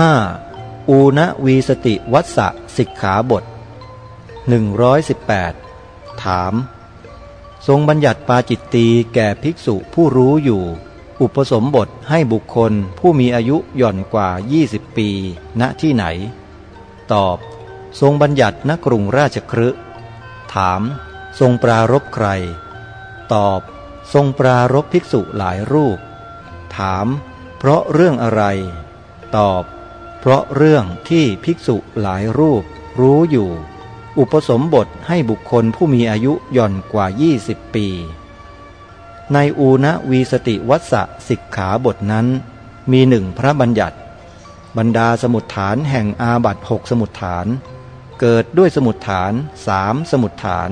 5. อูณวีสติวัสสะสิกขาบท 118 ถาม ทรงบัญญัติปาจิตตีแก่ภิกษุผู้รู้อยู่ อุปสมบทให้บุคคลผู้มีอายุหย่อนกว่า 20 ปี ณที่ไหน ตอบ ทรงบัญญัติณกรุงราชครึถาม ทรงปรารบใคร ตอบ ทรงปรารบภิกษุหลายรูป ถาม เพราะเรื่องอะไร ตอบ เพราะเรื่องที่ภิกษุหลายรูปรู้อยู่ อุปสมบทให้บุคคลผู้มีอายุย่อนกว่า 20 ปี ในอูณวีสติวัสสะสิกขาบทนั้น มีหนึ่งพระบัญญัติ บรรดาสมุดฐานแห่งอาบัตหกสมุดฐาน เกิดด้วยสมุดฐานสามสมุดฐาน